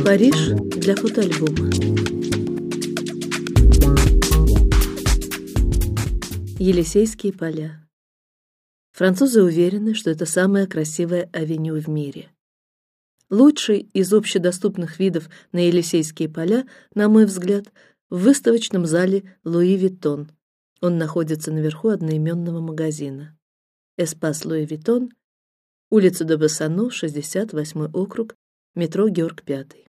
Париж для фотоальбома. Елисейские поля. Французы уверены, что это самая красивая авеню в мире. Лучший из общедоступных видов на Елисейские поля, на мой взгляд, в выставочном зале Louis Vuitton. Он находится наверху одноименного магазина. Espace Louis Vuitton, улица де Бассану, 68 округ, метро Георг Пятый.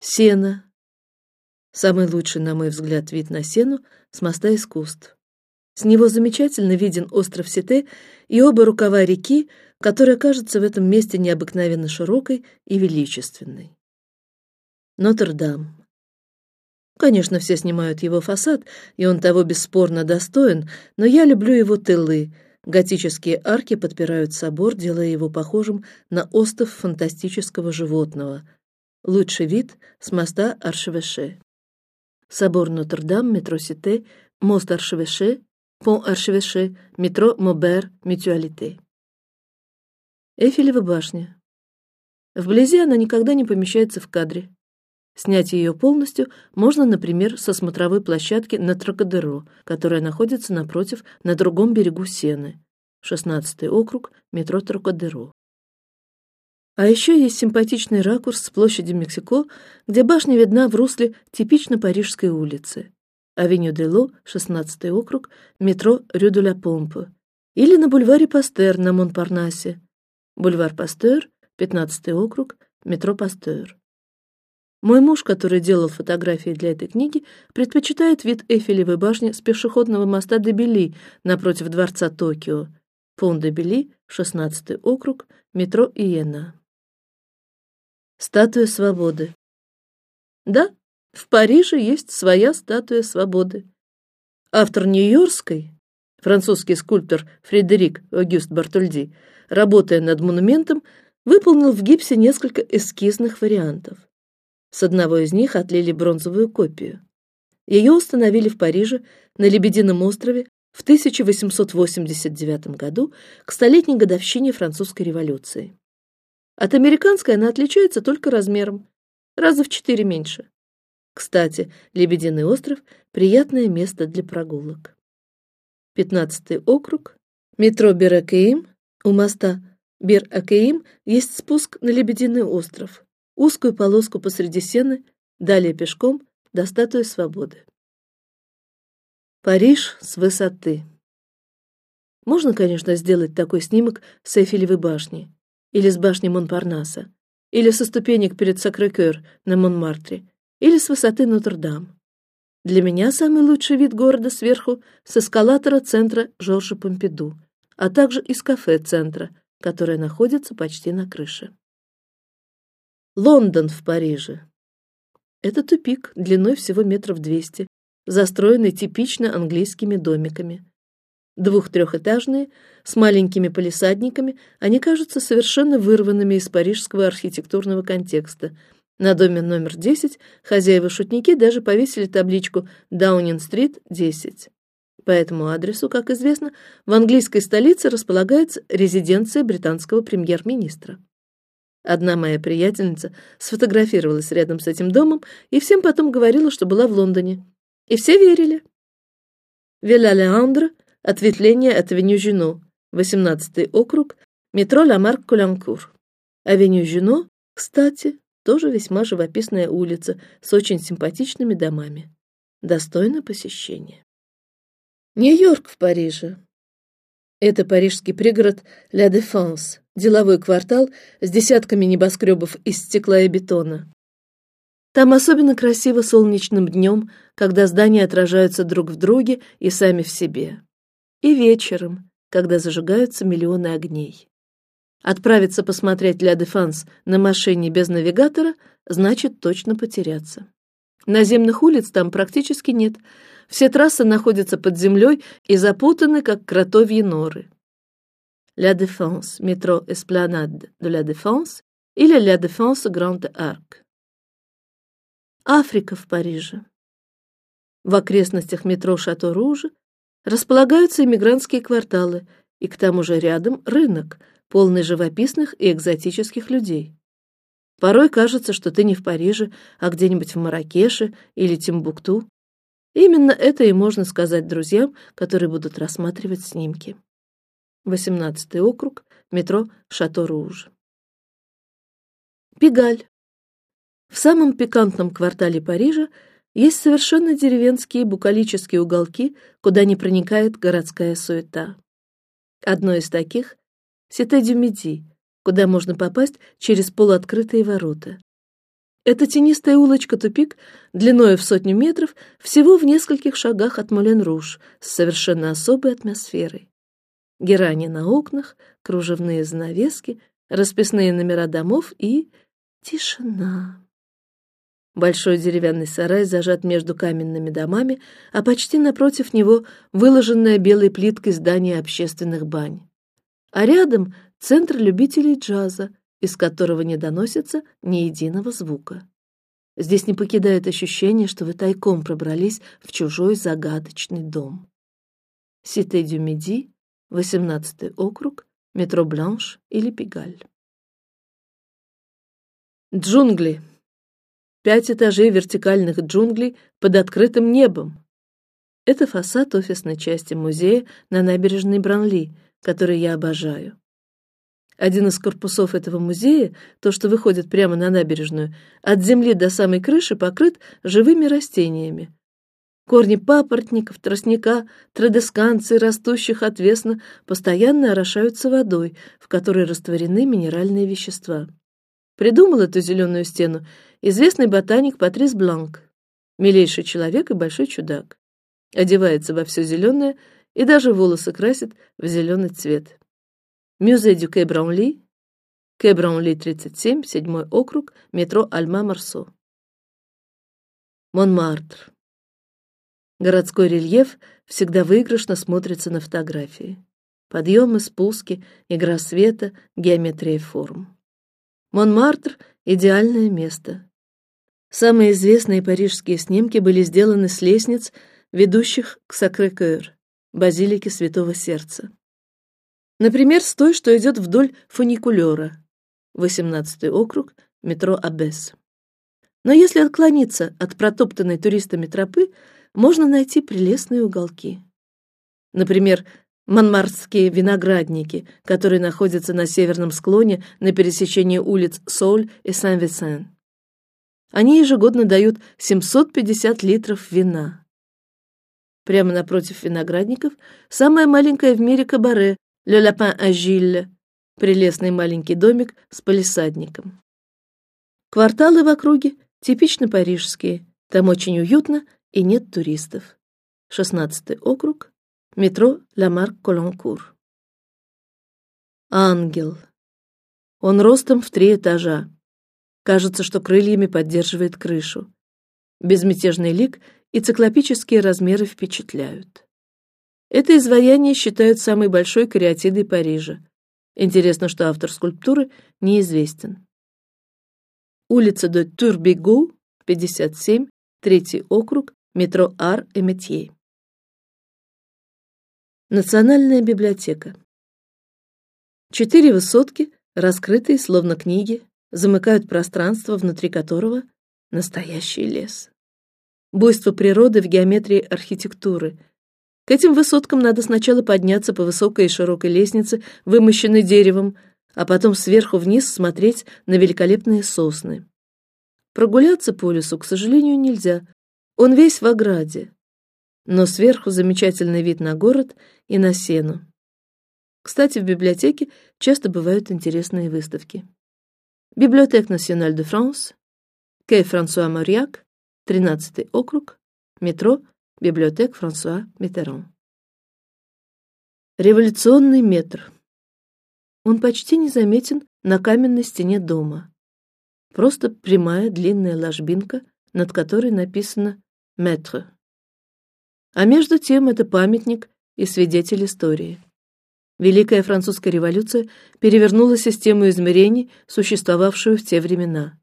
Сена. Самый лучший, на мой взгляд, вид на Сену с моста искусств. С него замечательно виден остров Сите и оба рукава реки, которая кажется в этом месте необыкновенно широкой и величественной. Нотр-Дам. Конечно, все снимают его фасад, и он того бесспорно достоин, но я люблю его тылы. Готические арки подпирают собор, делая его похожим на остов фантастического животного. Лучший вид с моста Аршевеше. Собор Нотр-Дам, метро Сите, мост Аршевеше, пон Аршевеше, метро Мобер, Мютуалите. Эйфелева башня. Вблизи она никогда не помещается в кадре. Снять ее полностью можно, например, со смотровой площадки на Трокадеро, которая находится напротив на другом берегу Сены, 16 округ, метро Трокадеро. А еще есть симпатичный ракурс с площади Мексико, где башня видна в русле типично парижской улицы. Авеню де Ло, 16 округ, метро Рю де ла Помпе, или на бульваре Пастер на Монпарнасе, Бульвар Пастер, 15 округ, метро Пастер. Мой муж, который делал фотографии для этой книги, предпочитает вид Эйфелевой башни с пешеходного моста до Бели напротив дворца Токио. Пон де Бели, 16 округ, метро Иена. Статуя свободы. Да, в Париже есть своя статуя свободы. Автор Нью-Йоркской, французский скульптор Фредерик Огюст Бартольди, работая над монументом, выполнил в гипсе несколько эскизных вариантов. С одного из них отлили бронзовую копию. Ее установили в Париже на Лебедином острове в 1889 году к столетней годовщине французской революции. От американской она отличается только размером, раза в четыре меньше. Кстати, Лебединый остров приятное место для прогулок. Пятнадцатый округ, метро Беракеим, у моста Бер-Акеим есть спуск на Лебединый остров, узкую полоску посреди сены, далее пешком до статуи Свободы. Париж с высоты. Можно, конечно, сделать такой снимок с Эйфелевой башни или с башни Монпарнаса, или со ступенек перед Сакрекер на Монмартре, или с высоты Нотр-Дам. Для меня самый лучший вид города сверху с эскалатора центра Жоржа Помпиду а также из кафе центра, которое находится почти на крыше. Лондон в Париже. Это тупик длиной всего метров двести, застроенный типично английскими домиками. Двух-трехэтажные, с маленькими палисадниками, они кажутся совершенно вырванными из парижского архитектурного контекста. На доме номер 10 хозяева-шутники даже повесили табличку Даунинг-стрит 10. По этому адресу, как известно, в английской столице располагается резиденция британского премьер-министра. Одна моя приятельница сфотографировалась рядом с этим домом и всем потом говорила, что была в Лондоне, и все верили. Вилла Леандр, ответвление от Авеню Жюно, 18 округ, метро Ламарк Кулянкур. Авеню Жюно, кстати, тоже весьма живописная улица с очень симпатичными домами, достойна посещения. Нью-Йорк в Париже. Это парижский пригород Ля Дефанс, деловой квартал с десятками небоскребов из стекла и бетона. Там особенно красиво солнечным днем, когда здания отражаются друг в друге и сами в себе, и вечером, когда зажигаются миллионы огней. Отправиться посмотреть Ля Дефанс на машине без навигатора значит точно потеряться. Наземных улиц там практически нет, все трассы находятся под землей и запутаны, как кротовьи норы. Ля Défense, метро Эспланад de la Défense или Ля Défense Grand Arc. Африка в Париже. В окрестностях метро Шато Руж располагаются иммигрантские кварталы, и к тому же рядом рынок, полный живописных и экзотических людей. Порой кажется, что ты не в Париже, а где-нибудь в Маракеше или Тимбукту. Именно это и можно сказать друзьям, которые будут рассматривать снимки. 18 округ, метро Шато-Руж. Пигаль. В самом пикантном квартале Парижа есть совершенно деревенские букалические уголки, куда не проникает городская суета. Одно из таких — Сите-дю-Миди, куда можно попасть через полуоткрытые ворота. Эта тенистая улочка-тупик, длиной в сотню метров, всего в нескольких шагах от Мулен-Руж, с совершенно особой атмосферой. Герани на окнах, кружевные занавески, расписные номера домов и тишина. Большой деревянный сарай зажат между каменными домами, а почти напротив него выложенное белой плиткой здание общественных бань. А рядом центр любителей джаза, из которого не доносится ни единого звука. Здесь не покидает ощущение, что вы тайком пробрались в чужой загадочный дом. Сите дю Миди, 18 округ, метро Бланш или Пигаль. Джунгли. Пять этажей вертикальных джунглей под открытым небом. Это фасад офисной части музея на набережной Бранли, который я обожаю. Один из корпусов этого музея, то, что выходит прямо на набережную, от земли до самой крыши покрыт живыми растениями. Корни папоротников, тростника, традесканции, растущих отвесно, постоянно орошаются водой, в которой растворены минеральные вещества. Придумал эту зеленую стену известный ботаник Патрис Бланк, милейший человек и большой чудак. Одевается во все зеленое и даже волосы красит в зеленый цвет. Мюзе дю Кэ Браунли, Кэ Браунли 37, седьмой округ, метро Альма-Марсо. Монмартр. Городской рельеф всегда выигрышно смотрится на фотографии. Подъемы, спуски, игра света, геометрия форм. Монмартр — идеальное место. Самые известные парижские снимки были сделаны с лестниц, ведущих к Сакрé-Кœur, базилике Святого Сердца. Например, с той, что идет вдоль фуникулера, 18 округ, метро Аббес. Но если отклониться от протоптанной туристами тропы, можно найти прелестные уголки. Например, Монмартские виноградники, которые находятся на северном склоне на пересечении улиц Соль и Сан-Висен. Они ежегодно дают 750 литров вина. Прямо напротив виноградников самое маленькое в мире кабаре Le Lapin Agile, прелестный маленький домик с палисадником. Кварталы в округе типично парижские, там очень уютно и нет туристов. Шестнадцатый округ, Метро Ламарк-Колонкур. Ангел. Он ростом в три этажа. Кажется, что крыльями поддерживает крышу. Безмятежный лик и циклопические размеры впечатляют. Это изваяние считают самой большой кариатидой Парижа. Интересно, что автор скульптуры неизвестен. Улица де Турбегу, 57, третий округ, метро Ар и Метье. Национальная библиотека. Четыре высотки, раскрытые словно книги, замыкают пространство, внутри которого настоящий лес. Буйство природы в геометрии архитектуры. К этим высоткам надо сначала подняться по высокой и широкой лестнице, вымощенной деревом, а потом сверху вниз смотреть на великолепные сосны. Прогуляться по лесу, к сожалению, нельзя. Он весь в ограде но сверху замечательный вид на город и на сену. Кстати, в библиотеке часто бывают интересные выставки. Библиотека Националь де Франс, Кей Франсуа Морьяк, 13 округ, метро, библиотека Франсуа Миттеран. Революционный метр. Он почти незаметен на каменной стене дома. Просто прямая длинная ложбинка, над которой написано «Метр». А между тем это памятник и свидетель истории. Великая французская революция перевернула систему измерений, существовавшую в те времена.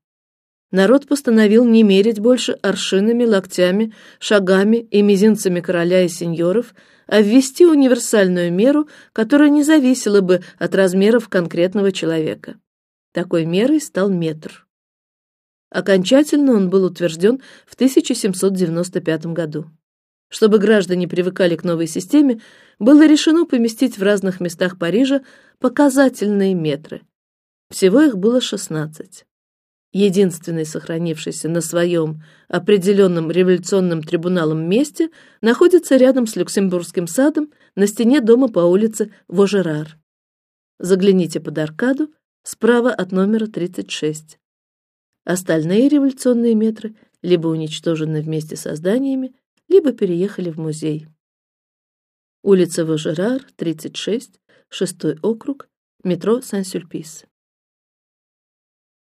Народ постановил не мерить больше аршинами, локтями, шагами и мизинцами короля и сеньоров, а ввести универсальную меру, которая не зависела бы от размеров конкретного человека. Такой мерой стал метр. Окончательно он был утвержден в 1795 году. Чтобы граждане привыкали к новой системе, было решено поместить в разных местах Парижа показательные метры. Всего их было шестнадцать. Единственный сохранившийся на своем определенном революционным трибуналом месте находится рядом с Люксембургским садом на стене дома по улице Вожерар. Загляните под аркаду справа от номера 36. Остальные революционные метры либо уничтожены вместе со зданиями, либо переехали в музей. Улица Вожерар, 36, шестой округ, метро Сан-Сюльпис.